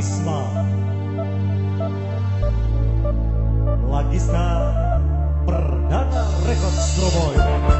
Risma Lagista Perdana Rekod Surabaya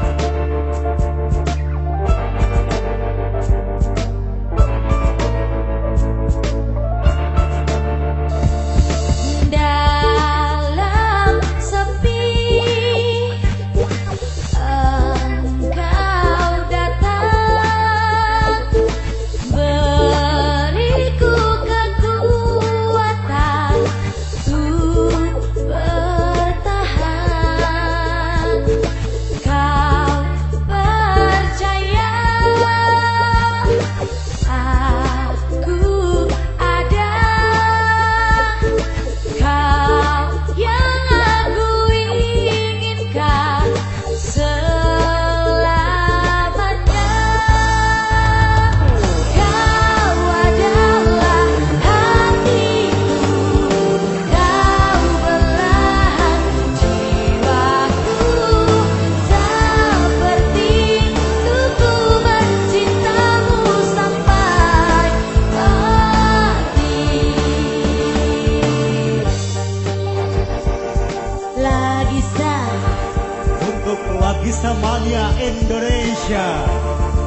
Indonesia